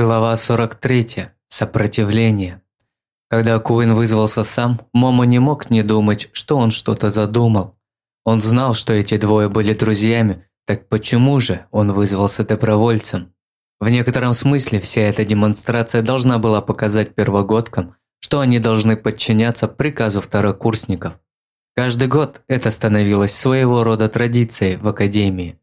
Глава 43. Сопротивление. Когда Куин вызвался сам, Момо не мог не думать, что он что-то задумал. Он знал, что эти двое были друзьями, так почему же он вызвался добровольцем? В некотором смысле вся эта демонстрация должна была показать первогодкам, что они должны подчиняться приказу второкурсников. Каждый год это становилось своего рода традицией в академии.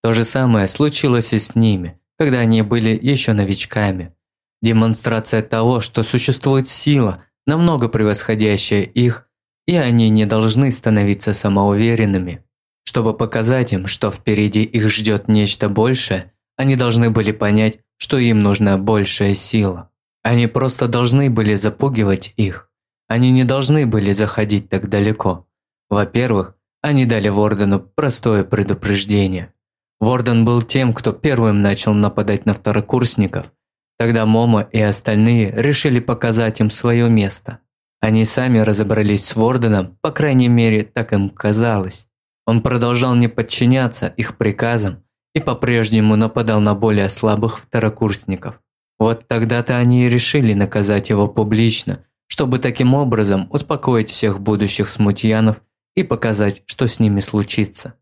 То же самое случилось и с ними – когда они были еще новичками. Демонстрация того, что существует сила, намного превосходящая их, и они не должны становиться самоуверенными. Чтобы показать им, что впереди их ждет нечто большее, они должны были понять, что им нужна большая сила. Они просто должны были запугивать их. Они не должны были заходить так далеко. Во-первых, они дали Вордену простое предупреждение. Ворден был тем, кто первым начал нападать на второкурсников. Тогда Момо и остальные решили показать им свое место. Они сами разобрались с Ворденом, по крайней мере, так им казалось. Он продолжал не подчиняться их приказам и по-прежнему нападал на более слабых второкурсников. Вот тогда-то они и решили наказать его публично, чтобы таким образом успокоить всех будущих смутьянов и показать, что с ними случится.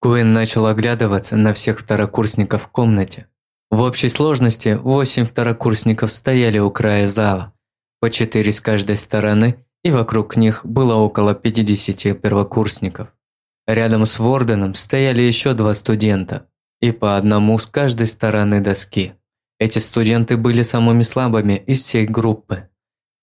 Куин начал оглядываться на всех второкурсников в комнате. В общей сложности восемь второкурсников стояли у края зала, по четыре с каждой стороны, и вокруг них было около 50 первокурсников. Рядом с Ворденом стояли еще два студента, и по одному с каждой стороны доски. Эти студенты были самыми слабыми из всей группы.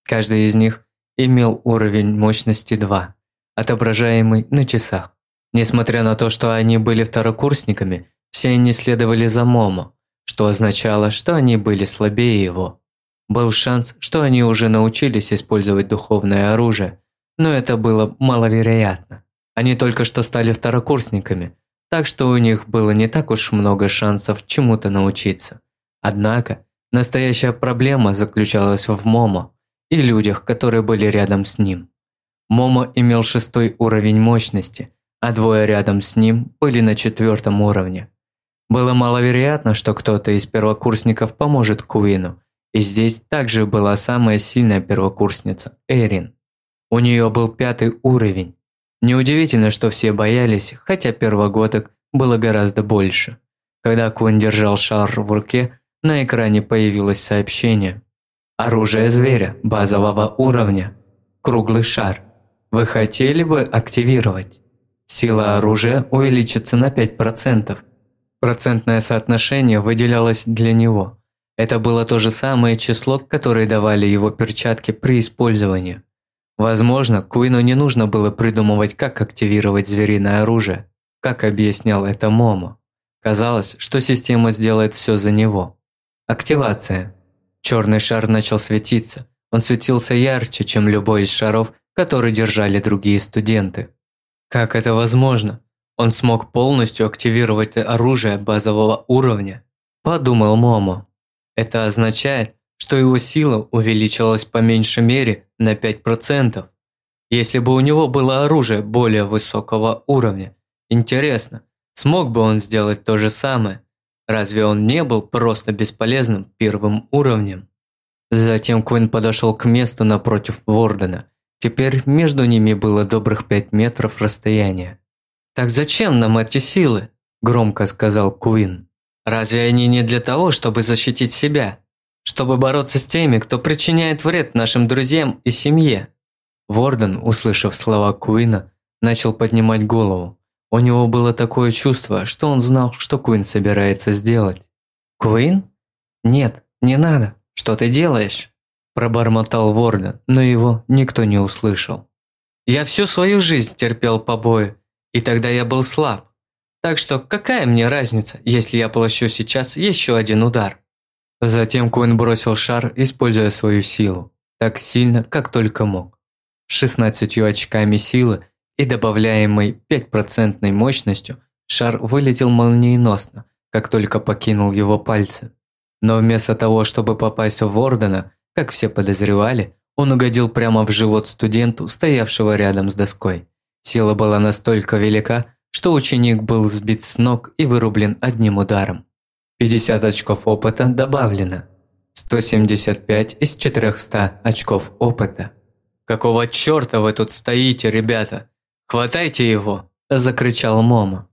Каждый из них имел уровень мощности 2, отображаемый на часах. Несмотря на то, что они были второкурсниками, все они следовали за Момо, что означало, что они были слабее его. Был шанс, что они уже научились использовать духовное оружие, но это было маловероятно. Они только что стали второкурсниками, так что у них было не так уж много шансов чему-то научиться. Однако, настоящая проблема заключалась в Момо и людях, которые были рядом с ним. Момо имел шестой уровень мощности – а двое рядом с ним были на четвертом уровне. Было маловероятно, что кто-то из первокурсников поможет Куину, и здесь также была самая сильная первокурсница – Эрин. У нее был пятый уровень. Неудивительно, что все боялись, хотя первогодок было гораздо больше. Когда Куин держал шар в руке, на экране появилось сообщение. Оружие зверя базового уровня. Круглый шар. Вы хотели бы активировать? Сила оружия увеличится на 5%. Процентное соотношение выделялось для него. Это было то же самое число, которое давали его перчатки при использовании. Возможно, Куину не нужно было придумывать, как активировать звериное оружие, как объяснял это Момо. Казалось, что система сделает все за него. Активация. Черный шар начал светиться. Он светился ярче, чем любой из шаров, которые держали другие студенты. Как это возможно? Он смог полностью активировать оружие базового уровня? Подумал Момо. Это означает, что его сила увеличилась по меньшей мере на 5%. Если бы у него было оружие более высокого уровня, интересно, смог бы он сделать то же самое? Разве он не был просто бесполезным первым уровнем? Затем Квин подошел к месту напротив Вордена Теперь между ними было добрых пять метров расстояния. «Так зачем нам эти силы?» – громко сказал Куин. «Разве они не для того, чтобы защитить себя? Чтобы бороться с теми, кто причиняет вред нашим друзьям и семье?» Ворден, услышав слова Куина, начал поднимать голову. У него было такое чувство, что он знал, что Куин собирается сделать. «Куин? Нет, не надо. Что ты делаешь?» Пробормотал Ворден, но его никто не услышал. «Я всю свою жизнь терпел побои, и тогда я был слаб. Так что какая мне разница, если я получу сейчас еще один удар?» Затем Куин бросил шар, используя свою силу, так сильно, как только мог. С 16 очками силы и добавляемой 5% мощностью шар вылетел молниеносно, как только покинул его пальцы. Но вместо того, чтобы попасть в Вордена, как все подозревали, он угодил прямо в живот студенту, стоявшего рядом с доской. Сила была настолько велика, что ученик был сбит с ног и вырублен одним ударом. 50 очков опыта добавлено. 175 из 400 очков опыта. «Какого чёрта вы тут стоите, ребята? Хватайте его!» – закричал Момо.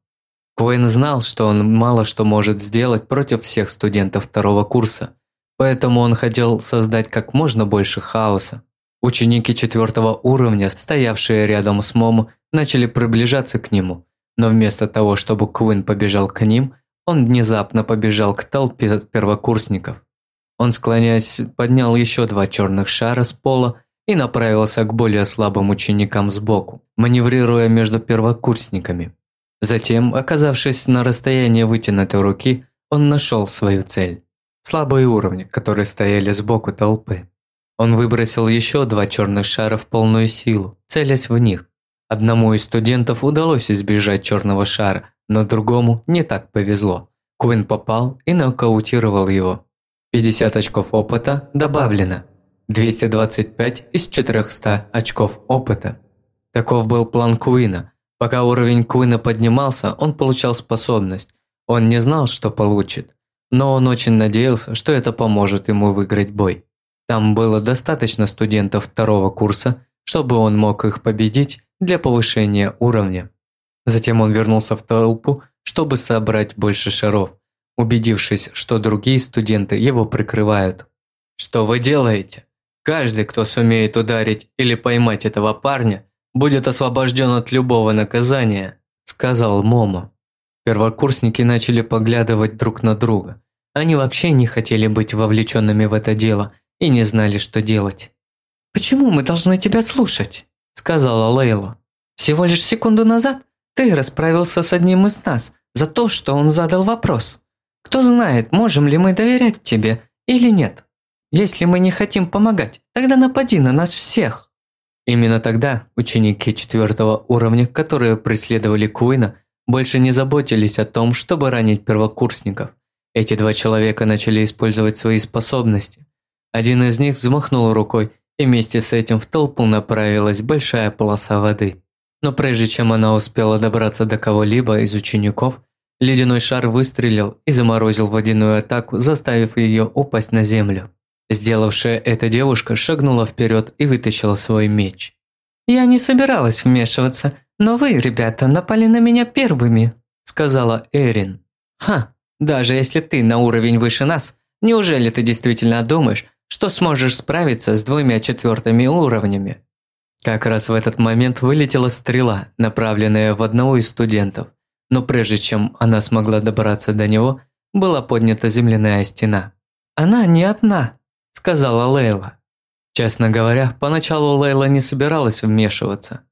Куин знал, что он мало что может сделать против всех студентов второго курса, поэтому он хотел создать как можно больше хаоса. Ученики четвертого уровня, стоявшие рядом с Момо, начали приближаться к нему, но вместо того, чтобы Куин побежал к ним, он внезапно побежал к толпе первокурсников. Он, склоняясь, поднял еще два черных шара с пола и направился к более слабым ученикам сбоку, маневрируя между первокурсниками. Затем, оказавшись на расстоянии вытянутой руки, он нашел свою цель – слабые уровни, которые стояли сбоку толпы. Он выбросил еще два черных шара в полную силу, целясь в них. Одному из студентов удалось избежать черного шара, но другому не так повезло. Куин попал и нокаутировал его. 50 очков опыта добавлено. 225 из 400 очков опыта. Таков был план Куина – Пока уровень Куина поднимался, он получал способность. Он не знал, что получит, но он очень надеялся, что это поможет ему выиграть бой. Там было достаточно студентов второго курса, чтобы он мог их победить для повышения уровня. Затем он вернулся в толпу, чтобы собрать больше шаров, убедившись, что другие студенты его прикрывают. «Что вы делаете? Каждый, кто сумеет ударить или поймать этого парня, будет освобожден от любого наказания», – сказал Момо. Первокурсники начали поглядывать друг на друга. Они вообще не хотели быть вовлеченными в это дело и не знали, что делать. «Почему мы должны тебя слушать?» – сказала Лейла. «Всего лишь секунду назад ты расправился с одним из нас за то, что он задал вопрос. Кто знает, можем ли мы доверять тебе или нет. Если мы не хотим помогать, тогда напади на нас всех». Именно тогда ученики четвертого уровня, которые преследовали Куина, больше не заботились о том, чтобы ранить первокурсников. Эти два человека начали использовать свои способности. Один из них взмахнул рукой, и вместе с этим в толпу направилась большая полоса воды. Но прежде чем она успела добраться до кого-либо из учеников, ледяной шар выстрелил и заморозил водяную атаку, заставив ее упасть на землю. Сделавшая это девушка шагнула вперед и вытащила свой меч. «Я не собиралась вмешиваться, но вы, ребята, напали на меня первыми», сказала Эрин. «Ха, даже если ты на уровень выше нас, неужели ты действительно думаешь, что сможешь справиться с двумя четвертыми уровнями?» Как раз в этот момент вылетела стрела, направленная в одного из студентов, но прежде чем она смогла добраться до него, была поднята земляная стена. «Она не одна», сказала Лейла. Честно говоря, поначалу Лейла не собиралась вмешиваться.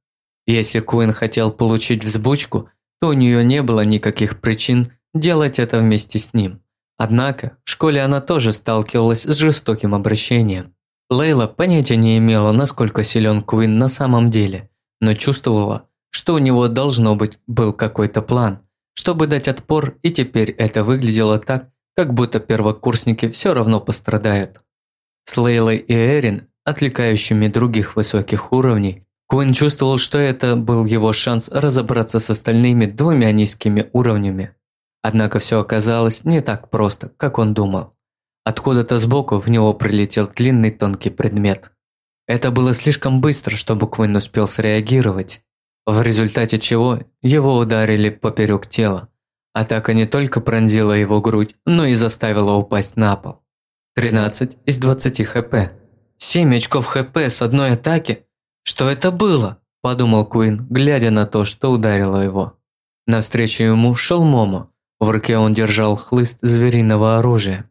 Если Куин хотел получить взбучку, то у нее не было никаких причин делать это вместе с ним. Однако, в школе она тоже сталкивалась с жестоким обращением. Лейла понятия не имела, насколько силен Куин на самом деле, но чувствовала, что у него должно быть был какой-то план, чтобы дать отпор, и теперь это выглядело так, как будто первокурсники все равно пострадают. С Лейлой и Эрин, отвлекающими других высоких уровней, Куин чувствовал, что это был его шанс разобраться с остальными двумя низкими уровнями. Однако все оказалось не так просто, как он думал. Откуда-то сбоку в него прилетел длинный тонкий предмет. Это было слишком быстро, чтобы Куин успел среагировать, в результате чего его ударили поперек тела. Атака не только пронзила его грудь, но и заставила упасть на пол. 13 из 20 хп. 7 очков хп с одной атаки? Что это было? Подумал Куин, глядя на то, что ударило его. Навстречу ему шел Момо. В руке он держал хлыст звериного оружия.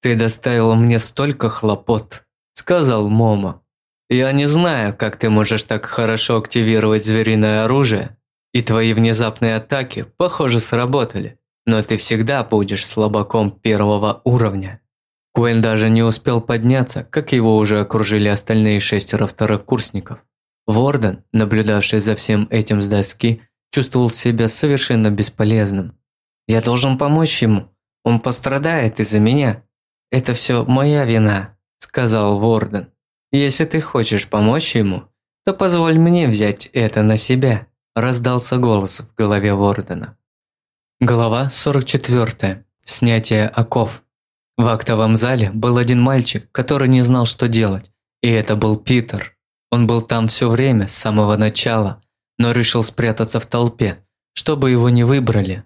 «Ты доставил мне столько хлопот», – сказал Момо. «Я не знаю, как ты можешь так хорошо активировать звериное оружие, и твои внезапные атаки, похоже, сработали, но ты всегда будешь слабаком первого уровня». Куин даже не успел подняться, как его уже окружили остальные шестеро второкурсников. Ворден, наблюдавший за всем этим с доски, чувствовал себя совершенно бесполезным. «Я должен помочь ему. Он пострадает из-за меня. Это все моя вина», – сказал Ворден. «Если ты хочешь помочь ему, то позволь мне взять это на себя», – раздался голос в голове Вордена. Глава 44. Снятие оков. В актовом зале был один мальчик, который не знал, что делать, и это был Питер. Он был там все время, с самого начала, но решил спрятаться в толпе, чтобы его не выбрали.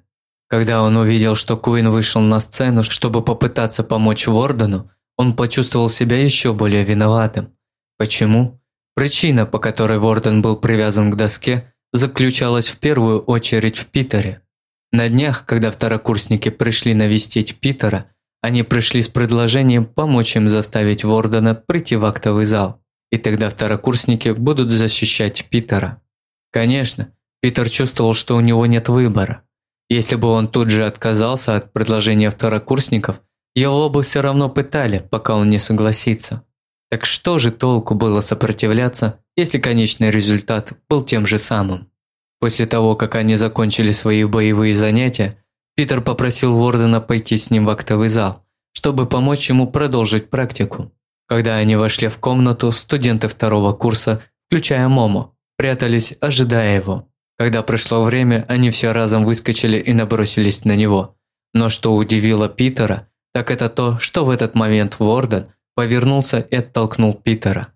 Когда он увидел, что Куин вышел на сцену, чтобы попытаться помочь Вордену, он почувствовал себя еще более виноватым. Почему? Причина, по которой Ворден был привязан к доске, заключалась в первую очередь в Питере. На днях, когда второкурсники пришли навестить Питера, они пришли с предложением помочь им заставить Вордена прийти в актовый зал, и тогда второкурсники будут защищать Питера. Конечно, Питер чувствовал, что у него нет выбора. Если бы он тут же отказался от предложения второкурсников, его бы все равно пытали, пока он не согласится. Так что же толку было сопротивляться, если конечный результат был тем же самым? После того, как они закончили свои боевые занятия, Питер попросил Вордена пойти с ним в актовый зал, чтобы помочь ему продолжить практику. Когда они вошли в комнату, студенты второго курса, включая Момо, прятались, ожидая его. Когда пришло время, они все разом выскочили и набросились на него. Но что удивило Питера, так это то, что в этот момент Ворден повернулся и оттолкнул Питера.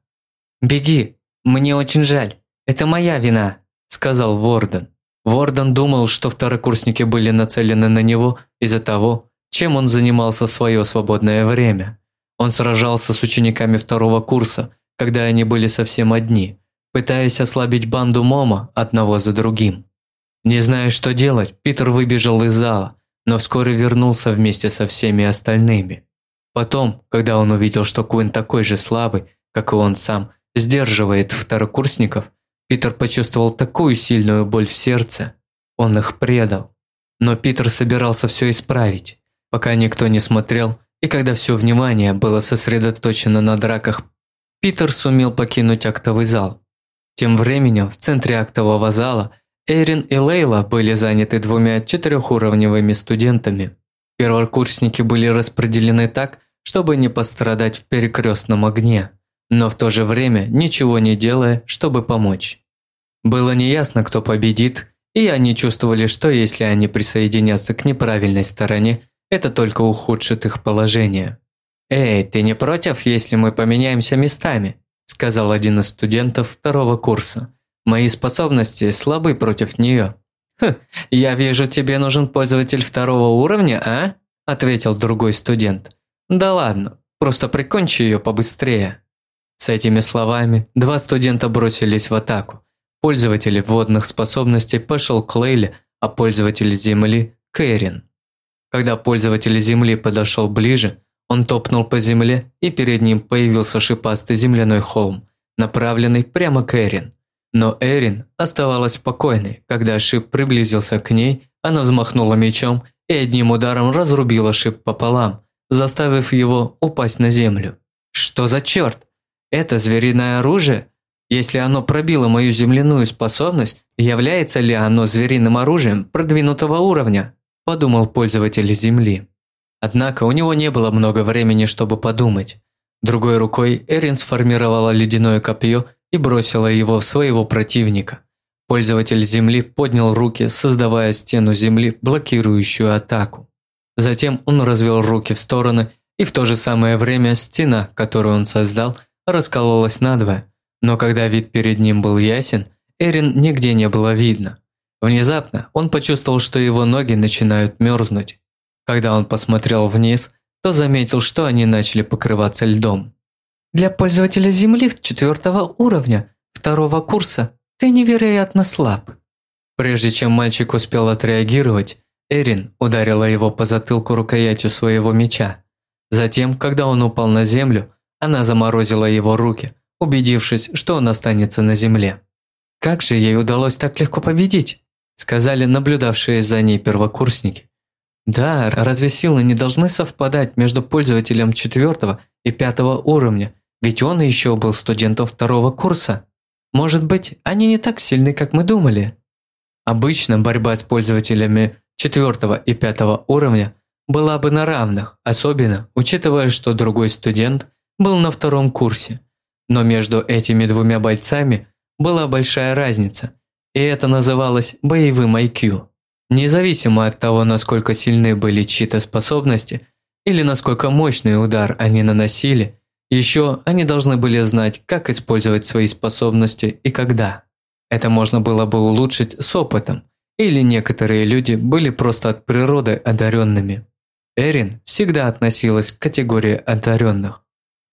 «Беги, мне очень жаль, это моя вина», – сказал Ворден. Ворден думал, что второкурсники были нацелены на него из-за того, чем он занимался свое свободное время. Он сражался с учениками второго курса, когда они были совсем одни, пытаясь ослабить банду Момо одного за другим. Не зная, что делать, Питер выбежал из зала, но вскоре вернулся вместе со всеми остальными. Потом, когда он увидел, что Куин такой же слабый, как и он сам, сдерживает второкурсников, Питер почувствовал такую сильную боль в сердце, он их предал. Но Питер собирался все исправить, пока никто не смотрел, и когда все внимание было сосредоточено на драках, Питер сумел покинуть актовый зал. Тем временем в центре актового зала Эрин и Лейла были заняты двумя четырехуровневыми студентами. Первокурсники были распределены так, чтобы не пострадать в перекрестном огне, но в то же время ничего не делая, чтобы помочь. Было неясно, кто победит, и они чувствовали, что если они присоединятся к неправильной стороне, это только ухудшит их положение. «Эй, ты не против, если мы поменяемся местами?» – сказал один из студентов второго курса. «Мои способности слабы против нее». «Хм, я вижу, тебе нужен пользователь второго уровня, а?» – ответил другой студент. «Да ладно, просто прикончи ее побыстрее». С этими словами два студента бросились в атаку. Пользователь водных способностей пошел к Лейле, а пользователь Земли – к Эрин. Когда пользователь Земли подошел ближе, он топнул по земле, и перед ним появился шипастый земляной холм, направленный прямо к Эрин. Но Эрин оставалась спокойной, когда шип приблизился к ней, она взмахнула мечом и одним ударом разрубила шип пополам, заставив его упасть на землю. «Что за черт? Это звериное оружие? Если оно пробило мою земляную способность, является ли оно звериным оружием продвинутого уровня?» – подумал пользователь Земли. Однако у него не было много времени, чтобы подумать. Другой рукой Эрин сформировала ледяное копье и бросила его в своего противника. Пользователь Земли поднял руки, создавая стену Земли, блокирующую атаку. Затем он развел руки в стороны, и в то же самое время стена, которую он создал, раскололась надвое. Но когда вид перед ним был ясен, Эрин нигде не было видно. Внезапно он почувствовал, что его ноги начинают мерзнуть. Когда он посмотрел вниз, то заметил, что они начали покрываться льдом. Для пользователя Земли четвертого уровня, второго курса, ты невероятно слаб. Прежде чем мальчик успел отреагировать, Эрин ударила его по затылку рукоятью своего меча. Затем, когда он упал на землю, она заморозила его руки, убедившись, что он останется на земле. Как же ей удалось так легко победить? Сказали наблюдавшие за ней первокурсники. Да, разве силы не должны совпадать между пользователем четвертого и пятого уровня, ведь он еще был студентом второго курса. Может быть, они не так сильны, как мы думали. Обычно борьба с пользователями четвертого и пятого уровня была бы на равных, особенно учитывая, что другой студент был на втором курсе. Но между этими двумя бойцами была большая разница – и это называлось боевым IQ. Независимо от того, насколько сильны были чьи-то способности, или насколько мощный удар они наносили. Еще они должны были знать, как использовать свои способности и когда. Это можно было бы улучшить с опытом, или некоторые люди были просто от природы одаренными. Эрин всегда относилась к категории одаренных.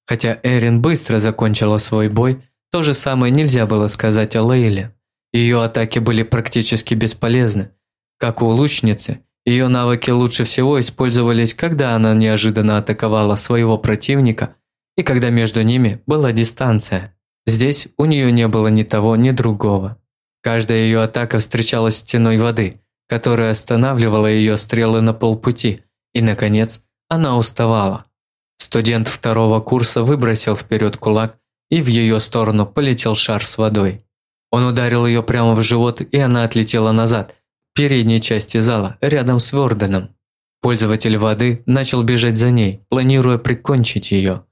Хотя Эрин быстро закончила свой бой, то же самое нельзя было сказать о Лейле. Ее атаки были практически бесполезны. Как у лучницы, ее навыки лучше всего использовались, когда она неожиданно атаковала своего противника и когда между ними была дистанция. Здесь у нее не было ни того, ни другого. Каждая ее атака встречалась стеной воды, которая останавливала ее стрелы на полпути, и, наконец, она уставала. Студент второго курса выбросил вперед кулак, и в ее сторону полетел шар с водой. Он ударил ее прямо в живот, и она отлетела назад, в передней части зала, рядом с Ворденом. Пользователь воды начал бежать за ней, планируя прикончить ее.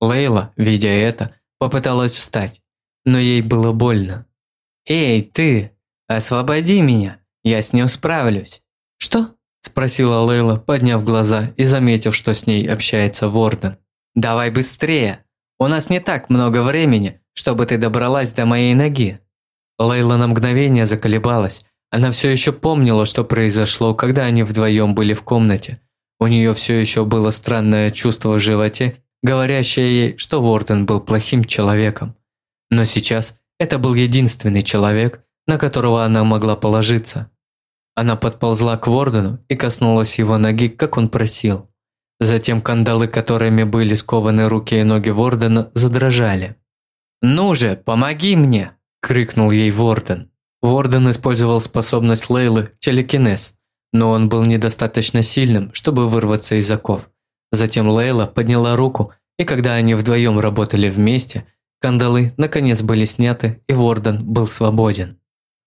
Лейла, видя это, попыталась встать, но ей было больно. «Эй, ты! Освободи меня! Я с ним справлюсь!» «Что?» – спросила Лейла, подняв глаза и заметив, что с ней общается Ворден. «Давай быстрее! У нас не так много времени, чтобы ты добралась до моей ноги!» Лейла на мгновение заколебалась. Она все еще помнила, что произошло, когда они вдвоем были в комнате. У нее все еще было странное чувство в животе, говорящее ей, что Ворден был плохим человеком. Но сейчас это был единственный человек, на которого она могла положиться. Она подползла к Вордену и коснулась его ноги, как он просил. Затем кандалы, которыми были скованы руки и ноги Вордена, задрожали. «Ну же, помоги мне!» – крикнул ей Ворден. Ворден использовал способность Лейлы – телекинез, но он был недостаточно сильным, чтобы вырваться из оков. Затем Лейла подняла руку, и когда они вдвоем работали вместе, кандалы наконец были сняты, и Ворден был свободен.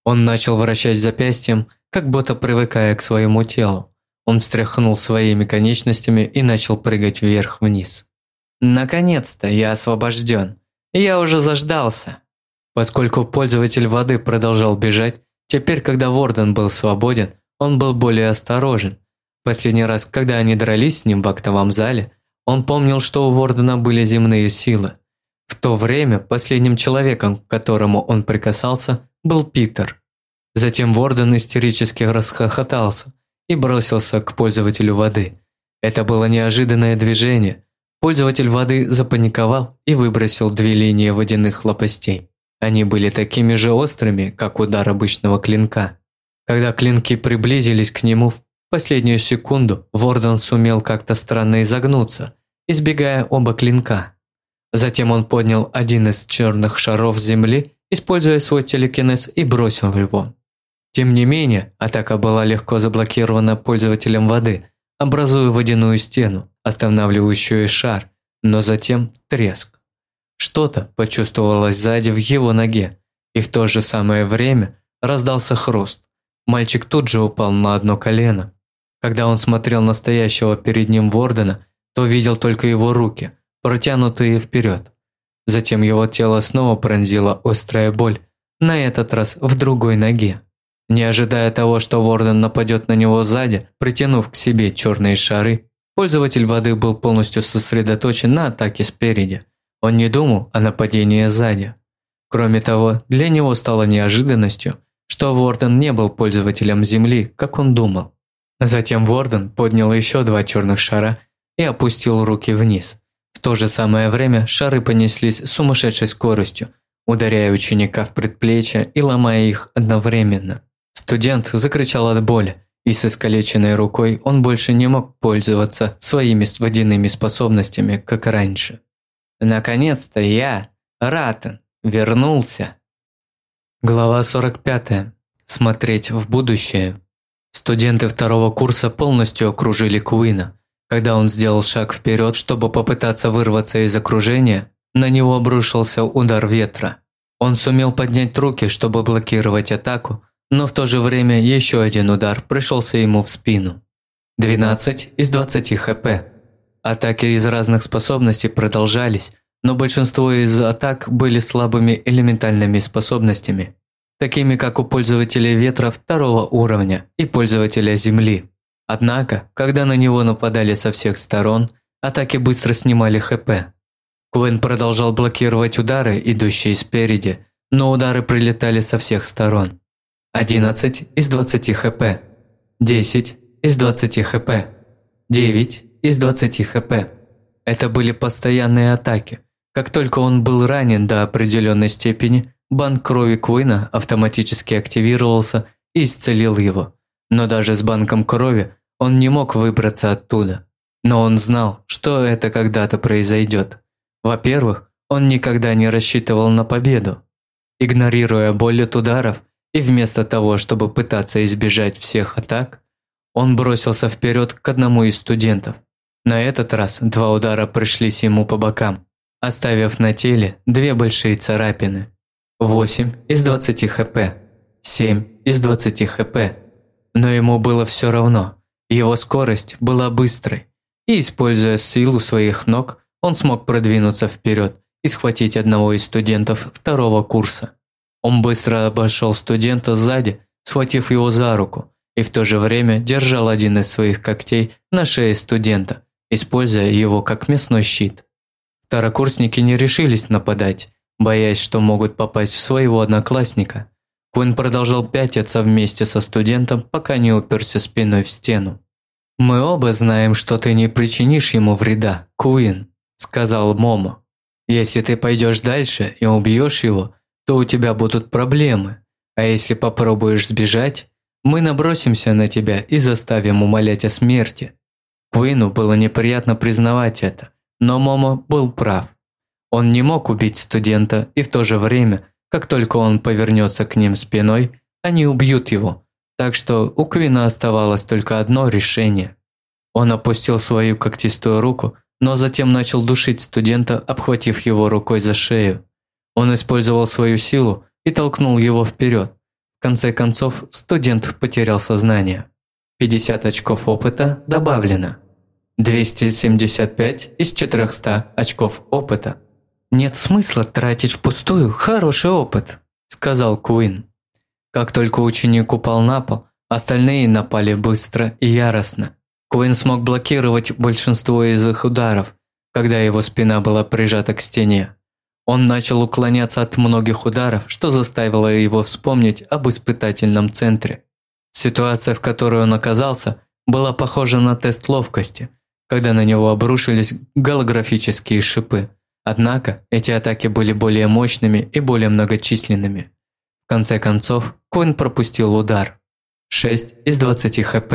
Он начал вращать запястьем, как будто привыкая к своему телу. Он встряхнул своими конечностями и начал прыгать вверх-вниз. «Наконец-то я освобожден. Я уже заждался». Поскольку пользователь воды продолжал бежать, теперь, когда Ворден был свободен, он был более осторожен. Последний раз, когда они дрались с ним в актовом зале, он помнил, что у Вордена были земные силы. В то время последним человеком, к которому он прикасался, был Питер. Затем Ворден истерически расхохотался и бросился к пользователю воды. Это было неожиданное движение. Пользователь воды запаниковал и выбросил две линии водяных лопастей. Они были такими же острыми, как удар обычного клинка. Когда клинки приблизились к нему, в последнюю секунду Ворден сумел как-то странно изогнуться, избегая оба клинка. Затем он поднял один из черных шаров земли, используя свой телекинез, и бросил его. Тем не менее, атака была легко заблокирована пользователем воды, образуя водяную стену, останавливающую шар, но затем треск. Что-то почувствовалось сзади в его ноге, и в то же самое время раздался хруст. Мальчик тут же упал на одно колено. Когда он смотрел на стоящего перед ним Вордена, то видел только его руки, протянутые вперед. Затем его тело снова пронзила острая боль, на этот раз в другой ноге. Не ожидая того, что Ворден нападет на него сзади, притянув к себе черные шары, пользователь воды был полностью сосредоточен на атаке спереди – он не думал о нападении сзади. Кроме того, для него стало неожиданностью, что Ворден не был пользователем Земли, как он думал. Затем Ворден поднял еще два черных шара и опустил руки вниз. В то же самое время шары понеслись с сумасшедшей скоростью, ударяя ученика в предплечье и ломая их одновременно. Студент закричал от боли, и с искалеченной рукой он больше не мог пользоваться своими водяными способностями, как раньше. Наконец-то я, Ратан, вернулся. Глава 45. Смотреть в будущее. Студенты второго курса полностью окружили Куина. Когда он сделал шаг вперед, чтобы попытаться вырваться из окружения, на него обрушился удар ветра. Он сумел поднять руки, чтобы блокировать атаку, но в то же время еще один удар пришелся ему в спину. 12 из 20 хп. Атаки из разных способностей продолжались, но большинство из атак были слабыми элементальными способностями, такими как у пользователей ветра второго уровня и пользователя земли. Однако, когда на него нападали со всех сторон, атаки быстро снимали ХП. Куин продолжал блокировать удары, идущие спереди, но удары прилетали со всех сторон. 11 из 20 хп, 10 из 20 хп, 9 из 20 хп. Это были постоянные атаки. Как только он был ранен до определенной степени, банк крови Куина автоматически активировался и исцелил его. Но даже с банком крови он не мог выбраться оттуда. Но он знал, что это когда-то произойдет. Во-первых, он никогда не рассчитывал на победу. Игнорируя боль от ударов и вместо того, чтобы пытаться избежать всех атак, он бросился вперед к одному из студентов. На этот раз два удара пришлись ему по бокам, оставив на теле две большие царапины. 8 из 20 хп, 7 из 20 хп. Но ему было все равно. Его скорость была быстрой, и, используя силу своих ног, он смог продвинуться вперед и схватить одного из студентов второго курса. Он быстро обошел студента сзади, схватив его за руку, и в то же время держал один из своих когтей на шее студента, используя его как мясной щит. Второкурсники не решились нападать, боясь, что могут попасть в своего одноклассника. Куин продолжал пятиться вместе со студентом, пока не уперся спиной в стену. «Мы оба знаем, что ты не причинишь ему вреда, Куин», – сказал Момо. «Если ты пойдешь дальше и убьешь его, то у тебя будут проблемы. А если попробуешь сбежать, мы набросимся на тебя и заставим умолять о смерти. Куину было неприятно признавать это, но Момо был прав. Он не мог убить студента, и в то же время, как только он повернется к ним спиной, они убьют его. Так что у Квина оставалось только одно решение. Он опустил свою когтистую руку, но затем начал душить студента, обхватив его рукой за шею. Он использовал свою силу и толкнул его вперед. В конце концов, студент потерял сознание. 50 очков опыта добавлено. 275 из 400 очков опыта. «Нет смысла тратить впустую хороший опыт», – сказал Куин. Как только ученик упал на пол, остальные напали быстро и яростно. Куин смог блокировать большинство из их ударов, когда его спина была прижата к стене. Он начал уклоняться от многих ударов, что заставило его вспомнить об испытательном центре. Ситуация, в которой он оказался, была похожа на тест ловкости, когда на него обрушились голографические шипы. Однако, эти атаки были более мощными и более многочисленными. В конце концов, Куин пропустил удар. 6 из 20 хп.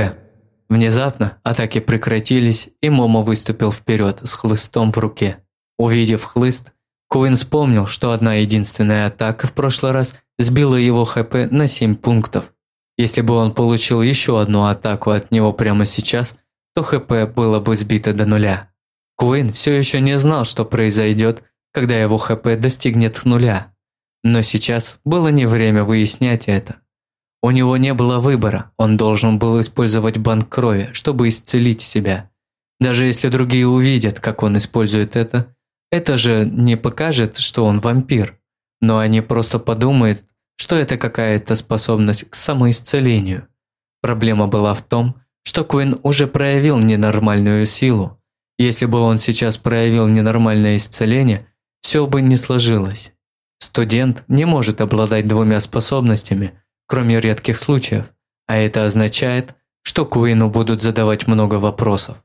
Внезапно атаки прекратились, и Момо выступил вперед с хлыстом в руке. Увидев хлыст, Куин вспомнил, что одна единственная атака в прошлый раз сбила его ХП на 7 пунктов. Если бы он получил еще одну атаку от него прямо сейчас, то ХП было бы сбито до нуля. Куин все еще не знал, что произойдет, когда его ХП достигнет нуля. Но сейчас было не время выяснять это. У него не было выбора, он должен был использовать банк крови, чтобы исцелить себя. Даже если другие увидят, как он использует это, это же не покажет, что он вампир, но они просто подумают, что это какая-то способность к самоисцелению. Проблема была в том, что Квин уже проявил ненормальную силу. Если бы он сейчас проявил ненормальное исцеление, все бы не сложилось. Студент не может обладать двумя способностями, кроме редких случаев, а это означает, что Куину будут задавать много вопросов.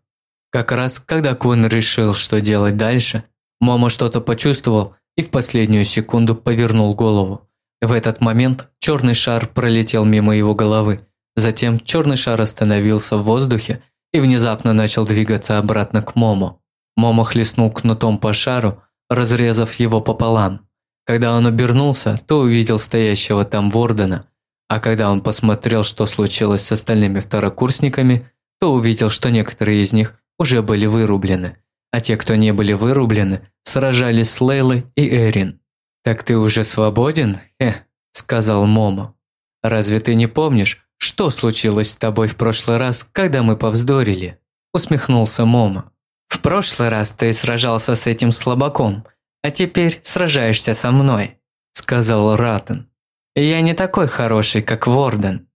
Как раз когда Куин решил, что делать дальше, Момо что-то почувствовал и в последнюю секунду повернул голову. В этот момент черный шар пролетел мимо его головы. Затем черный шар остановился в воздухе и внезапно начал двигаться обратно к Момо. Момо хлестнул кнутом по шару, разрезав его пополам. Когда он обернулся, то увидел стоящего там Вордена, а когда он посмотрел, что случилось с остальными второкурсниками, то увидел, что некоторые из них уже были вырублены а те, кто не были вырублены, сражались с Лейлой и Эрин. «Так ты уже свободен?» Сказал Момо. «Разве ты не помнишь, что случилось с тобой в прошлый раз, когда мы повздорили?» – усмехнулся Момо. «В прошлый раз ты сражался с этим слабаком, а теперь сражаешься со мной», – сказал Ратен. «Я не такой хороший, как Ворден».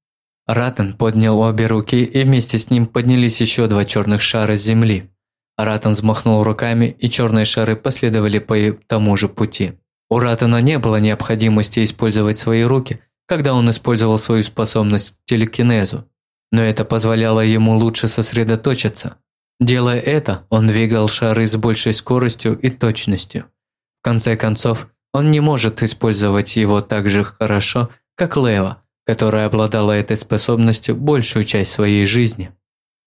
Ратан поднял обе руки, и вместе с ним поднялись еще два черных шара с земли. Ратан взмахнул руками, и черные шары последовали по тому же пути. У Ратана не было необходимости использовать свои руки, когда он использовал свою способность к телекинезу, но это позволяло ему лучше сосредоточиться. Делая это, он двигал шары с большей скоростью и точностью. В конце концов, он не может использовать его так же хорошо, как Лео, которая обладала этой способностью большую часть своей жизни.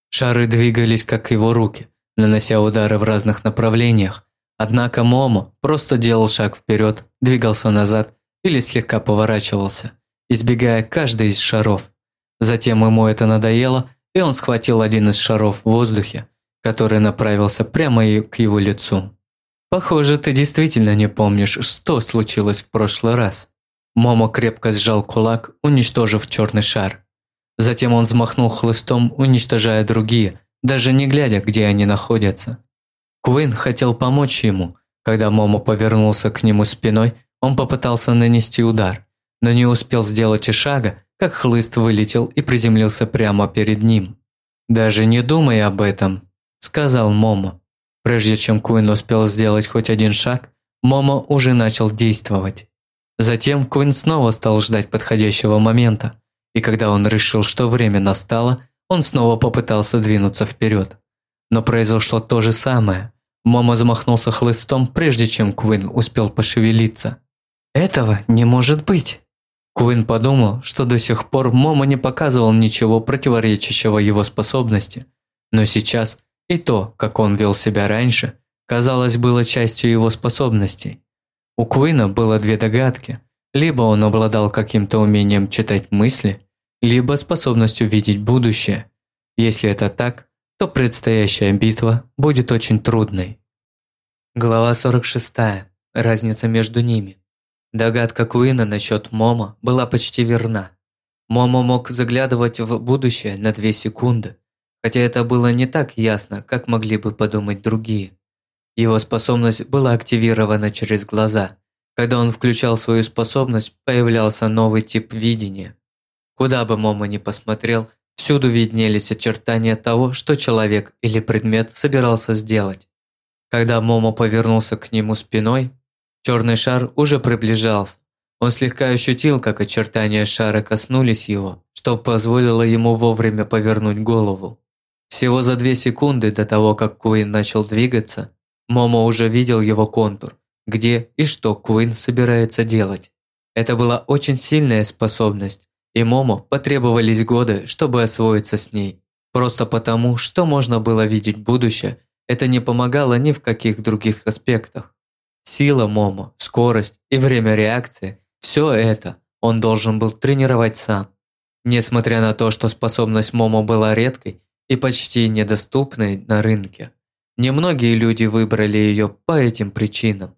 Шары двигались, как его руки, нанося удары в разных направлениях, однако Момо просто делал шаг вперед, двигался назад или слегка поворачивался, избегая каждой из шаров. Затем ему это надоело, и он схватил один из шаров в воздухе, который направился прямо к его лицу. «Похоже, ты действительно не помнишь, что случилось в прошлый раз». Момо крепко сжал кулак, уничтожив черный шар. Затем он взмахнул хлыстом, уничтожая другие, даже не глядя, где они находятся. Куин хотел помочь ему. Когда Момо повернулся к нему спиной, он попытался нанести удар, но не успел сделать и шага, как хлыст вылетел и приземлился прямо перед ним. «Даже не думай об этом», – сказал Момо. Прежде чем Куин успел сделать хоть один шаг, Момо уже начал действовать. Затем Куин снова стал ждать подходящего момента, и когда он решил, что время настало, он снова попытался двинуться вперед. Но произошло то же самое. Момо замахнулся хлыстом, прежде чем Куин успел пошевелиться. «Этого не может быть!» Куин подумал, что до сих пор Момо не показывал ничего противоречащего его способности, но сейчас и то, как он вел себя раньше, казалось, было частью его способностей. У Куина было две догадки. Либо он обладал каким-то умением читать мысли, либо способностью видеть будущее. Если это так, то предстоящая битва будет очень трудной. Глава 46. Разница между ними. Догадка Куина насчет Момо была почти верна. Момо мог заглядывать в будущее на две секунды, хотя это было не так ясно, как могли бы подумать другие. Его способность была активирована через глаза. Когда он включал свою способность, появлялся новый тип видения. Куда бы Момо ни посмотрел, всюду виднелись очертания того, что человек или предмет собирался сделать. Когда Момо повернулся к нему спиной, Черный шар уже приближался. Он слегка ощутил, как очертания шара коснулись его, что позволило ему вовремя повернуть голову. Всего за две секунды до того, как Куин начал двигаться, Момо уже видел его контур, где и что Куин собирается делать. Это была очень сильная способность, и Момо потребовались годы, чтобы освоиться с ней. Просто потому, что можно было видеть будущее, это не помогало ни в каких других аспектах. Сила Момо, скорость и время реакции – все это он должен был тренировать сам. Несмотря на то, что способность Момо была редкой и почти недоступной на рынке, немногие люди выбрали ее по этим причинам.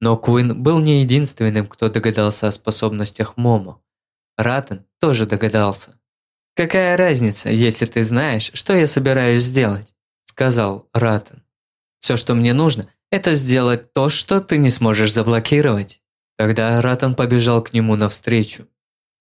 Но Куин был не единственным, кто догадался о способностях Момо. Ратен тоже догадался. «Какая разница, если ты знаешь, что я собираюсь сделать?» – сказал Ратен. «Все, что мне нужно, это сделать то, что ты не сможешь заблокировать. Тогда Ратан побежал к нему навстречу.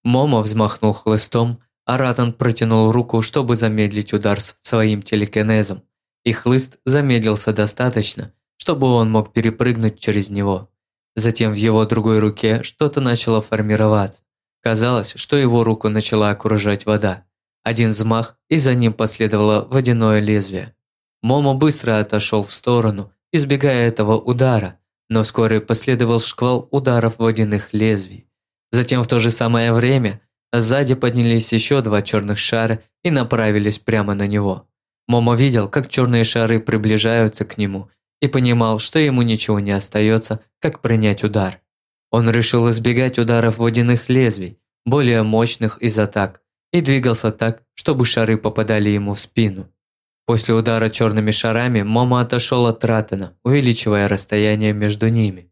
Момо взмахнул хлыстом, а Ратан протянул руку, чтобы замедлить удар своим телекинезом. И хлыст замедлился достаточно, чтобы он мог перепрыгнуть через него. Затем в его другой руке что-то начало формироваться. Казалось, что его руку начала окружать вода. Один взмах, и за ним последовало водяное лезвие. Момо быстро отошел в сторону, избегая этого удара, но вскоре последовал шквал ударов водяных лезвий. Затем в то же самое время сзади поднялись еще два черных шара и направились прямо на него. Момо видел, как черные шары приближаются к нему и понимал, что ему ничего не остается, как принять удар. Он решил избегать ударов водяных лезвий, более мощных из атак, и двигался так, чтобы шары попадали ему в спину. После удара черными шарами Момо отошел от Ратана, увеличивая расстояние между ними.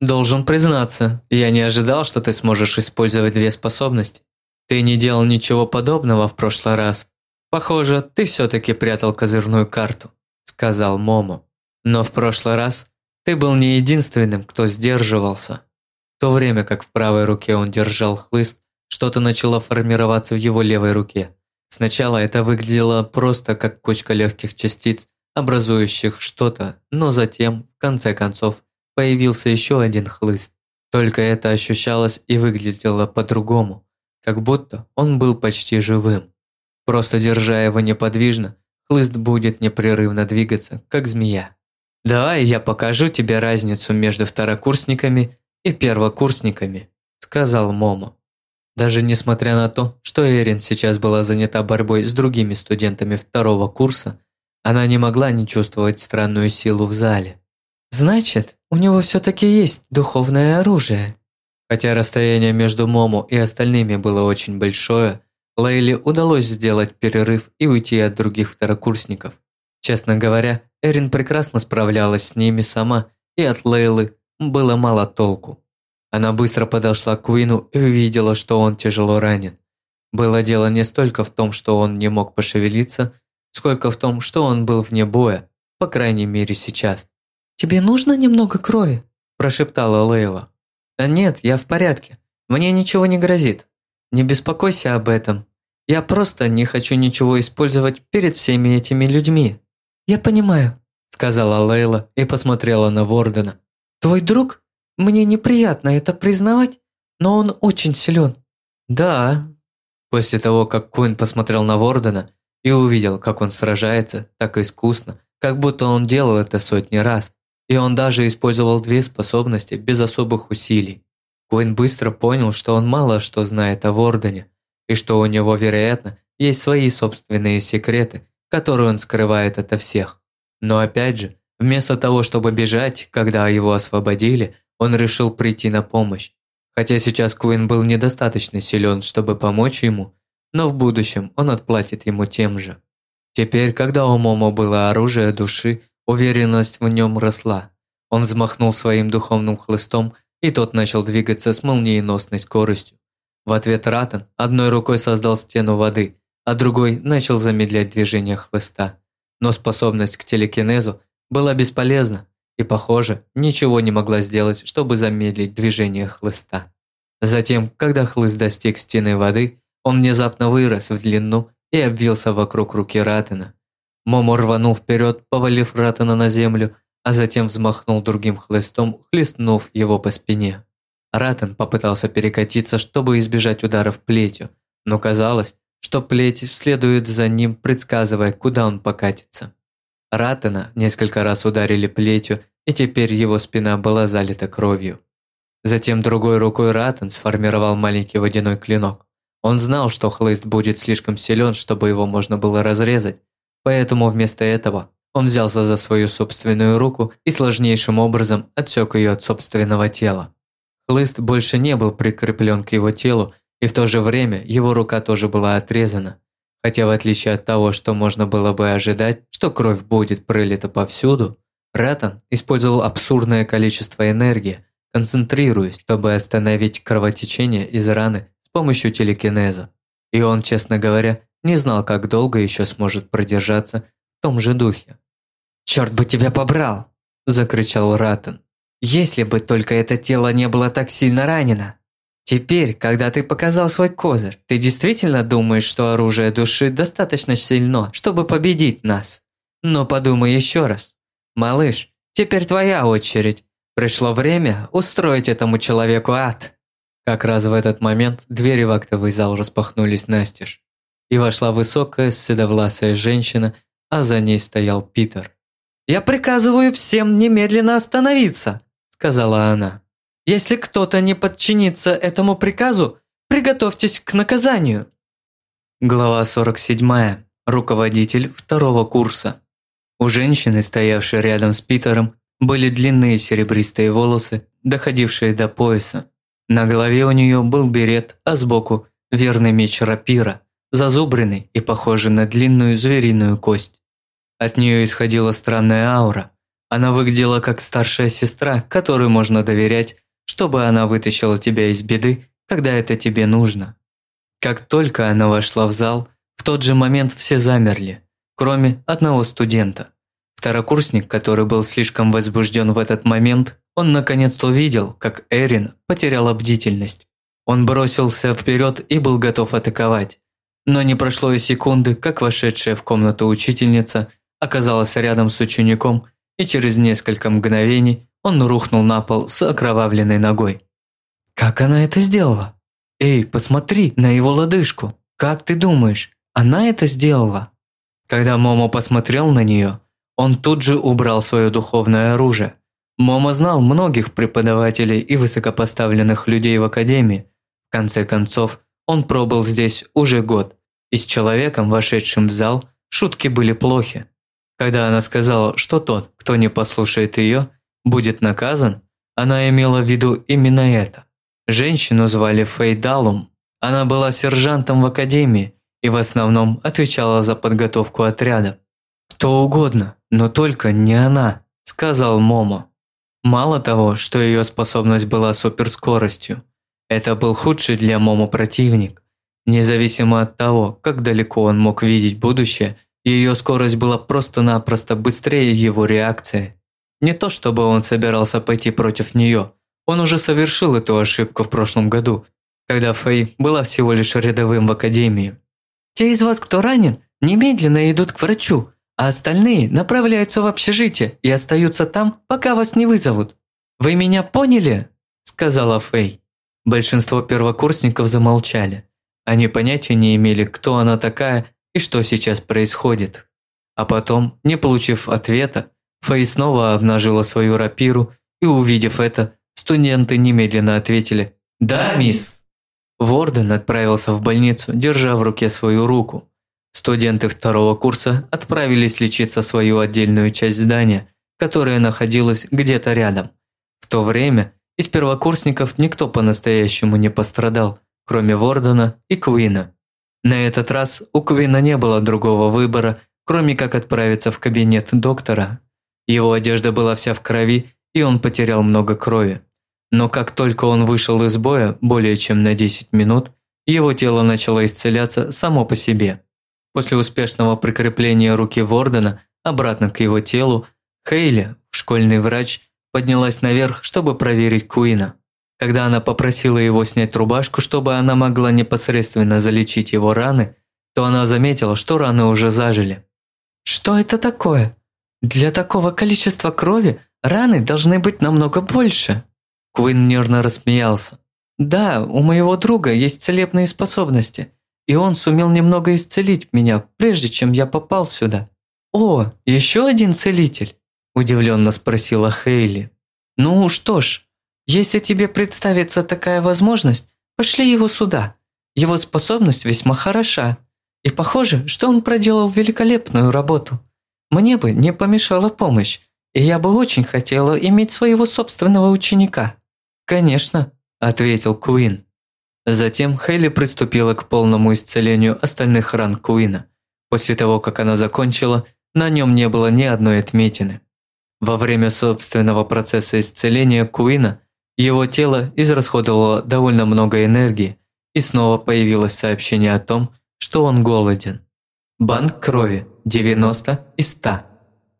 «Должен признаться, я не ожидал, что ты сможешь использовать две способности. Ты не делал ничего подобного в прошлый раз. Похоже, ты все-таки прятал козырную карту», – сказал Момо. «Но в прошлый раз ты был не единственным, кто сдерживался». В то время как в правой руке он держал хлыст, Что-то начало формироваться в его левой руке. Сначала это выглядело просто как кучка легких частиц, образующих что-то, но затем, в конце концов, появился еще один хлыст. Только это ощущалось и выглядело по-другому, как будто он был почти живым. Просто держа его неподвижно, хлыст будет непрерывно двигаться, как змея. «Давай я покажу тебе разницу между второкурсниками и первокурсниками», сказал Момо. Даже несмотря на то, что Эрин сейчас была занята борьбой с другими студентами второго курса, она не могла не чувствовать странную силу в зале. «Значит, у него все-таки есть духовное оружие». Хотя расстояние между Момо и остальными было очень большое, Лейле удалось сделать перерыв и уйти от других второкурсников. Честно говоря, Эрин прекрасно справлялась с ними сама, и от Лейлы было мало толку. Она быстро подошла к Куину и увидела, что он тяжело ранен. Было дело не столько в том, что он не мог пошевелиться, сколько в том, что он был вне боя, по крайней мере сейчас. «Тебе нужно немного крови?» – прошептала Лейла. «Да нет, я в порядке. Мне ничего не грозит. Не беспокойся об этом. Я просто не хочу ничего использовать перед всеми этими людьми». «Я понимаю», – сказала Лейла и посмотрела на Вордена. «Твой друг мне неприятно это признавать, но он очень силен. Да. После того, как Куин посмотрел на Вордена и увидел, как он сражается так искусно, как будто он делал это сотни раз, и он даже использовал две способности без особых усилий. Куин быстро понял, что он мало что знает о Вордене, и что у него, вероятно, есть свои собственные секреты, которые он скрывает ото всех. Но опять же, вместо того, чтобы бежать, когда его освободили, он решил прийти на помощь. Хотя сейчас Куин был недостаточно силен, чтобы помочь ему, но в будущем он отплатит ему тем же. Теперь, когда у Момо было оружие души, уверенность в нем росла. Он взмахнул своим духовным хлыстом, и тот начал двигаться с молниеносной скоростью. В ответ Ратан одной рукой создал стену воды, а другой начал замедлять движение хлыста. Но способность к телекинезу была бесполезна, и, похоже, ничего не могла сделать, чтобы замедлить движение хлыста. Затем, когда хлыст достиг стены воды, он внезапно вырос в длину и обвился вокруг руки Ратана. Момо рванул вперед, повалив Ратана на землю, а затем взмахнул другим хлыстом, хлестнув его по спине. Ратан попытался перекатиться, чтобы избежать ударов плетью, но казалось, что плеть следует за ним, предсказывая, куда он покатится. Ратана несколько раз ударили плетью, и теперь его спина была залита кровью. Затем другой рукой Ратан сформировал маленький водяной клинок. Он знал, что хлыст будет слишком силен, чтобы его можно было разрезать, поэтому вместо этого он взялся за свою собственную руку и сложнейшим образом отсек ее от собственного тела. Хлыст больше не был прикреплен к его телу, и в то же время его рука тоже была отрезана. Хотя в отличие от того, что можно было бы ожидать, что кровь будет пролита повсюду, Ратан использовал абсурдное количество энергии, концентрируясь, чтобы остановить кровотечение из раны с помощью телекинеза. И он, честно говоря, не знал, как долго еще сможет продержаться в том же духе. «Черт бы тебя побрал!» – закричал Ратан. «Если бы только это тело не было так сильно ранено!» Теперь, когда ты показал свой козырь, ты действительно думаешь, что оружие души достаточно сильно, чтобы победить нас? Но подумай еще раз. Малыш, теперь твоя очередь. Пришло время устроить этому человеку ад. Как раз в этот момент двери в актовый зал распахнулись настежь. И вошла высокая седовласая женщина, а за ней стоял Питер. «Я приказываю всем немедленно остановиться», – сказала она. Если кто-то не подчинится этому приказу, приготовьтесь к наказанию. Глава 47. Руководитель второго курса. У женщины, стоявшей рядом с Питером, были длинные серебристые волосы, доходившие до пояса. На голове у нее был берет, а сбоку – верный меч рапира, зазубренный и похожий на длинную звериную кость. От нее исходила странная аура. Она выглядела как старшая сестра, которой можно доверять чтобы она вытащила тебя из беды, когда это тебе нужно. Как только она вошла в зал, в тот же момент все замерли, кроме одного студента. Второкурсник, который был слишком возбужден в этот момент, он наконец-то увидел, как Эрин потеряла бдительность. Он бросился вперед и был готов атаковать. Но не прошло и секунды, как вошедшая в комнату учительница оказалась рядом с учеником, и через несколько мгновений он рухнул на пол с окровавленной ногой. «Как она это сделала? Эй, посмотри на его лодыжку! Как ты думаешь, она это сделала?» Когда Момо посмотрел на нее, он тут же убрал свое духовное оружие. Момо знал многих преподавателей и высокопоставленных людей в академии. В конце концов, он пробыл здесь уже год, и с человеком, вошедшим в зал, шутки были плохи. Когда она сказала, что тот, кто не послушает ее, будет наказан, она имела в виду именно это. Женщину звали Фэй Далум. Она была сержантом в академии и в основном отвечала за подготовку отряда. «Кто угодно, но только не она», – сказал Момо. Мало того, что ее способность была суперскоростью, это был худший для Момо противник. Независимо от того, как далеко он мог видеть будущее, ее скорость была просто-напросто быстрее его реакции. Не то чтобы он собирался пойти против нее, он уже совершил эту ошибку в прошлом году, когда Фэй была всего лишь рядовым в академии. «Те из вас, кто ранен, немедленно идут к врачу, а остальные направляются в общежитие и остаются там, пока вас не вызовут. Вы меня поняли?» – сказала Фэй. Большинство первокурсников замолчали. Они понятия не имели, кто она такая и что сейчас происходит. А потом, не получив ответа, Фэй снова обнажила свою рапиру, и увидев это, студенты немедленно ответили «Да, мисс». Ворден отправился в больницу, держа в руке свою руку. Студенты второго курса отправились лечиться в свою отдельную часть здания, которая находилась где-то рядом. В то время из первокурсников никто по-настоящему не пострадал, кроме Вордена и Куина. На этот раз у Куина не было другого выбора, кроме как отправиться в кабинет доктора. Его одежда была вся в крови, и он потерял много крови. Но как только он вышел из боя более чем на 10 минут, его тело начало исцеляться само по себе. После успешного прикрепления руки Вордена обратно к его телу, Хейли, школьный врач, поднялась наверх, чтобы проверить Куина. Когда она попросила его снять рубашку, чтобы она могла непосредственно залечить его раны, то она заметила, что раны уже зажили. «Что это такое? Для такого количества крови раны должны быть намного больше». Куин нервно рассмеялся. «Да, у моего друга есть целебные способности, и он сумел немного исцелить меня, прежде чем я попал сюда». «О, еще один целитель?» – удивленно спросила Хейли. «Ну что ж, если тебе представится такая возможность, пошли его сюда. Его способность весьма хороша. И похоже, что он проделал великолепную работу. Мне бы не помешала помощь, и я бы очень хотела иметь своего собственного ученика». «Конечно», – ответил Куин. Затем Хейли приступила к полному исцелению остальных ран Куина. После того, как она закончила, на нем не было ни одной отметины. Во время собственного процесса исцеления Куина его тело израсходовало довольно много энергии, и снова появилось сообщение о том, что он голоден. Банк крови 90 из 100.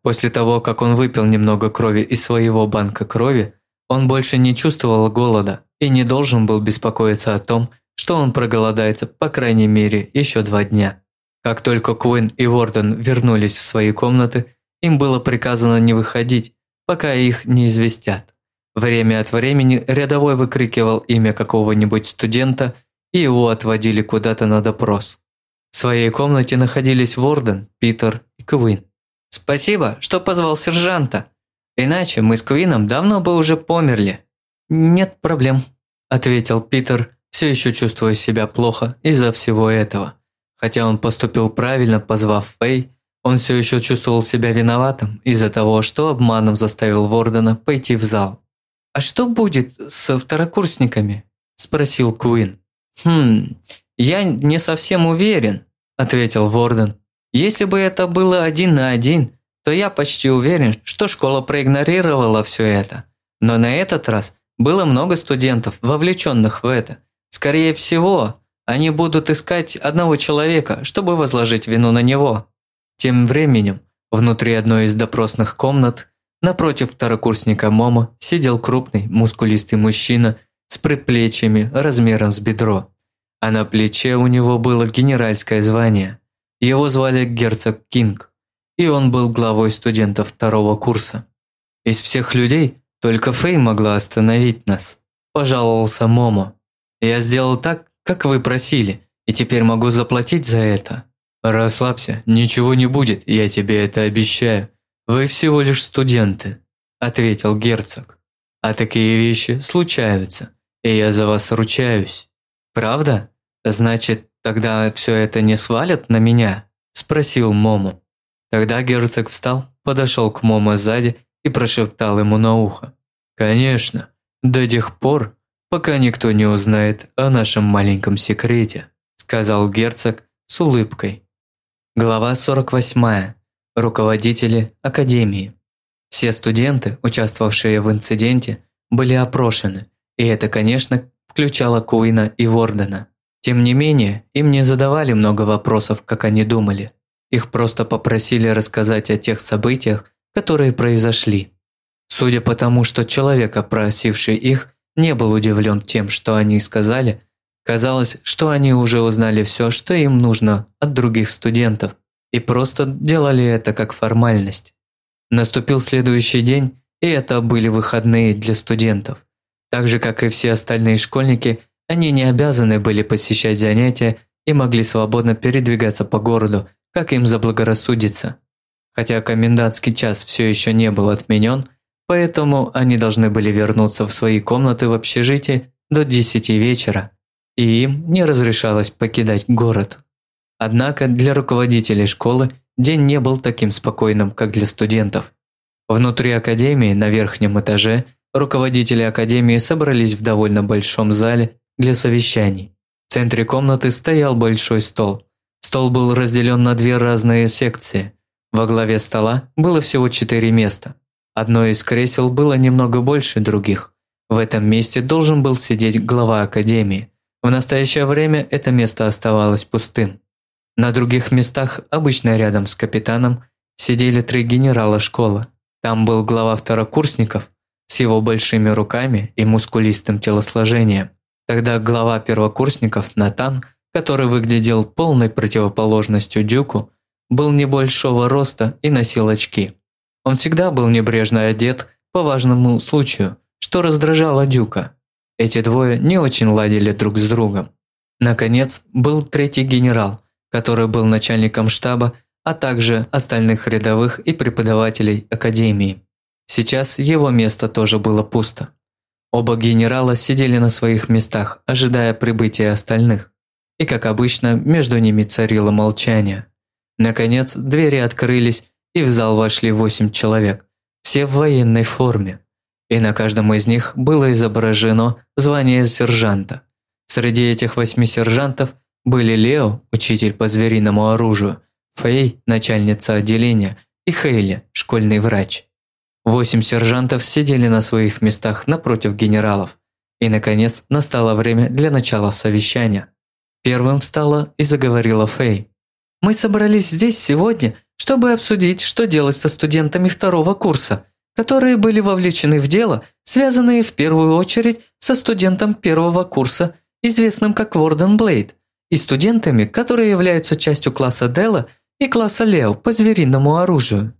После того, как он выпил немного крови из своего банка крови, он больше не чувствовал голода и не должен был беспокоиться о том, что он проголодается по крайней мере еще два дня. Как только Куин и Ворден вернулись в свои комнаты, им было приказано не выходить, пока их не известят. Время от времени рядовой выкрикивал имя какого-нибудь студента, и его отводили куда-то на допрос. В своей комнате находились Ворден, Питер и Квин. «Спасибо, что позвал сержанта. Иначе мы с Квином давно бы уже померли». «Нет проблем», – ответил Питер, все еще чувствуя себя плохо из-за всего этого. Хотя он поступил правильно, позвав Фэй, он все еще чувствовал себя виноватым из-за того, что обманом заставил Вордена пойти в зал. «А что будет со второкурсниками?» – спросил Куин. «Хм, я не совсем уверен», – ответил Ворден. «Если бы это было один на один, то я почти уверен, что школа проигнорировала все это. Но на этот раз было много студентов, вовлеченных в это. Скорее всего, они будут искать одного человека, чтобы возложить вину на него». Тем временем, внутри одной из допросных комнат Напротив второкурсника Момо сидел крупный, мускулистый мужчина с предплечьями размером с бедро, а на плече у него было генеральское звание. Его звали герцог Кинг, и он был главой студентов второго курса. Из всех людей только Фэй могла остановить нас, пожаловался Момо. Я сделал так, как вы просили, и теперь могу заплатить за это. Расслабься, ничего не будет, я тебе это обещаю. Вы всего лишь студенты, ответил герцог. А такие вещи случаются, и я за вас ручаюсь. Правда? Значит, тогда все это не свалят на меня? спросил Момо. Тогда герцог встал, подошел к Момо сзади и прошептал ему на ухо. «Конечно, до тех пор, пока никто не узнает о нашем маленьком секрете», сказал герцог с улыбкой. Глава 48. Руководители Академии. Все студенты, участвовавшие в инциденте, были опрошены, и это, конечно, включало Куина и Вордена. Тем не менее, им не задавали много вопросов, как они думали. Их просто попросили рассказать о тех событиях, которые произошли. Судя по тому, что человек, опросивший их, не был удивлен тем, что они сказали, казалось, что они уже узнали все, что им нужно от других студентов, и просто делали это как формальность. Наступил следующий день, и это были выходные для студентов. Так же, как и все остальные школьники, они не обязаны были посещать занятия и могли свободно передвигаться по городу, как им заблагорассудится. Хотя комендантский час все еще не был отменен, поэтому они должны были вернуться в свои комнаты в общежитии до 10 вечера, и им не разрешалось покидать город. Однако для руководителей школы день не был таким спокойным, как для студентов. Внутри академии, на верхнем этаже, руководители академии собрались в довольно большом зале для совещаний. В центре комнаты стоял большой стол. Стол был разделен на две разные секции – во главе стола было всего четыре места. Одно из кресел было немного больше других. В этом месте должен был сидеть глава академии. В настоящее время это место оставалось пустым. На других местах, обычно рядом с капитаном, сидели три генерала школы. Там был глава второкурсников с его большими руками и мускулистым телосложением. Тогда глава первокурсников Натан, который выглядел полной противоположностью Дюку, был небольшого роста и носил очки. Он всегда был небрежно одет по важному случаю, что раздражало Дюка. Эти двое не очень ладили друг с другом. Наконец, был третий генерал, который был начальником штаба, а также остальных рядовых и преподавателей академии. Сейчас его место тоже было пусто. Оба генерала сидели на своих местах, ожидая прибытия остальных. И, как обычно, между ними царило молчание. Наконец, двери открылись, и в зал вошли восемь человек, все в военной форме. И на каждом из них было изображено звание сержанта. Среди этих восьми сержантов были Лео, учитель по звериному оружию, Фэй, начальница отделения, и Хейли, школьный врач. Восемь сержантов сидели на своих местах напротив генералов. И, наконец, настало время для начала совещания. Первым встала и заговорила Фэй. Мы собрались здесь сегодня, чтобы обсудить, что делать со студентами второго курса, которые были вовлечены в дело, связанные в первую очередь со студентом первого курса, известным как Ворден Блейд, и студентами, которые являются частью класса Дела и класса Лео по звериному оружию.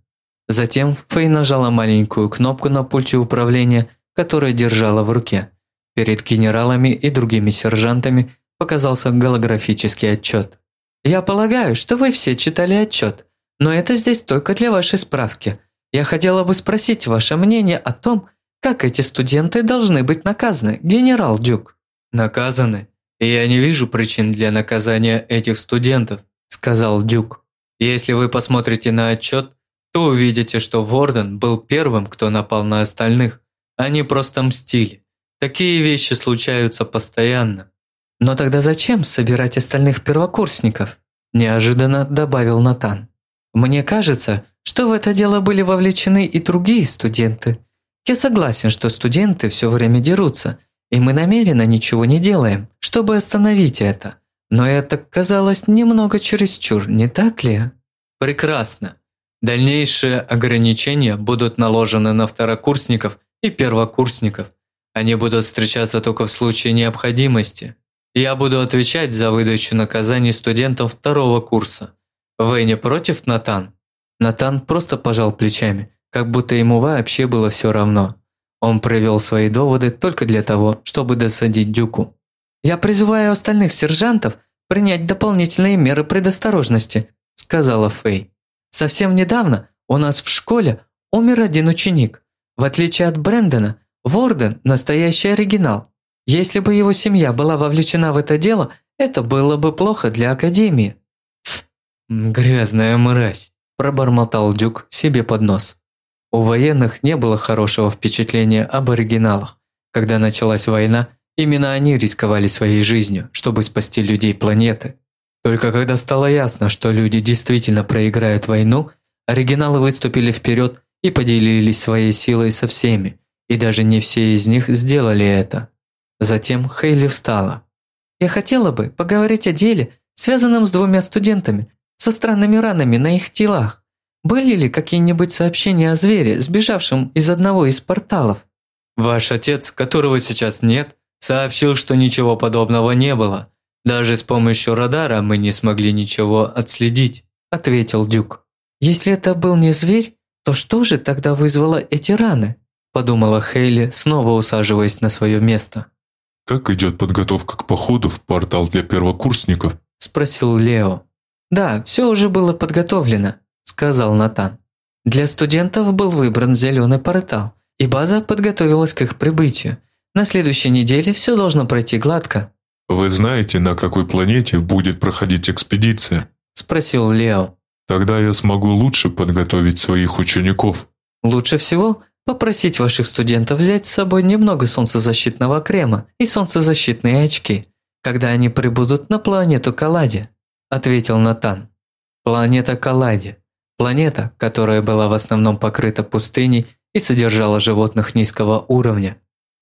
Затем Фэй нажала маленькую кнопку на пульте управления, которую держала в руке. Перед генералами и другими сержантами показался голографический отчет. Я полагаю, что вы все читали отчет, но это здесь только для вашей справки. Я хотела бы спросить ваше мнение о том, как эти студенты должны быть наказаны, генерал Дюк. Наказаны? Я не вижу причин для наказания этих студентов, сказал Дюк. Если вы посмотрите на отчет, то увидите, что Ворден был первым, кто напал на остальных. Они просто мстили. Такие вещи случаются постоянно. «Но тогда зачем собирать остальных первокурсников?» – неожиданно добавил Натан. «Мне кажется, что в это дело были вовлечены и другие студенты. Я согласен, что студенты все время дерутся, и мы намеренно ничего не делаем, чтобы остановить это. Но это казалось немного чересчур, не так ли?» «Прекрасно. Дальнейшие ограничения будут наложены на второкурсников и первокурсников. Они будут встречаться только в случае необходимости. Я буду отвечать за выдачу наказаний студентам второго курса. Вы не против, Натан? Натан просто пожал плечами, как будто ему вообще было все равно. Он провел свои доводы только для того, чтобы досадить Дюку. «Я призываю остальных сержантов принять дополнительные меры предосторожности», – сказала Фэй. «Совсем недавно у нас в школе умер один ученик. В отличие от Брэндона, Ворден – настоящий оригинал. Если бы его семья была вовлечена в это дело, это было бы плохо для Академии». «Грязная мразь», – пробормотал Дюк себе под нос. У военных не было хорошего впечатления об оригиналах. Когда началась война, именно они рисковали своей жизнью, чтобы спасти людей планеты. Только когда стало ясно, что люди действительно проиграют войну, оригиналы выступили вперед и поделились своей силой со всеми, и даже не все из них сделали это. Затем Хейли встала. «Я хотела бы поговорить о деле, связанном с двумя студентами, со странными ранами на их телах. Были ли какие-нибудь сообщения о звере, сбежавшем из одного из порталов? Ваш отец, которого сейчас нет, сообщил, что ничего подобного не было. Даже с помощью радара мы не смогли ничего отследить, ответил Дюк. Если это был не зверь, то что же тогда вызвало эти раны? подумала Хейли, снова усаживаясь на свое место. Как идет подготовка к походу в портал для первокурсников? спросил Лео. Да, все уже было подготовлено. – сказал Натан. Для студентов был выбран зеленый портал, и база подготовилась к их прибытию. На следующей неделе все должно пройти гладко. «Вы знаете, на какой планете будет проходить экспедиция?» – спросил Лео. «Тогда я смогу лучше подготовить своих учеников». «Лучше всего попросить ваших студентов взять с собой немного солнцезащитного крема и солнцезащитные очки, когда они прибудут на планету Калади», – ответил Натан. Планета Калади Планета, которая была в основном покрыта пустыней и содержала животных низкого уровня.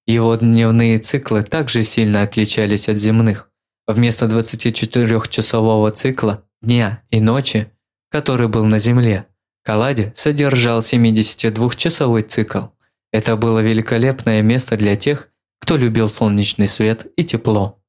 Его дневные циклы также сильно отличались от земных. Вместо 24-часового цикла дня и ночи, который был на Земле, Калади содержал 72-часовой цикл. Это было великолепное место для тех, кто любил солнечный свет и тепло.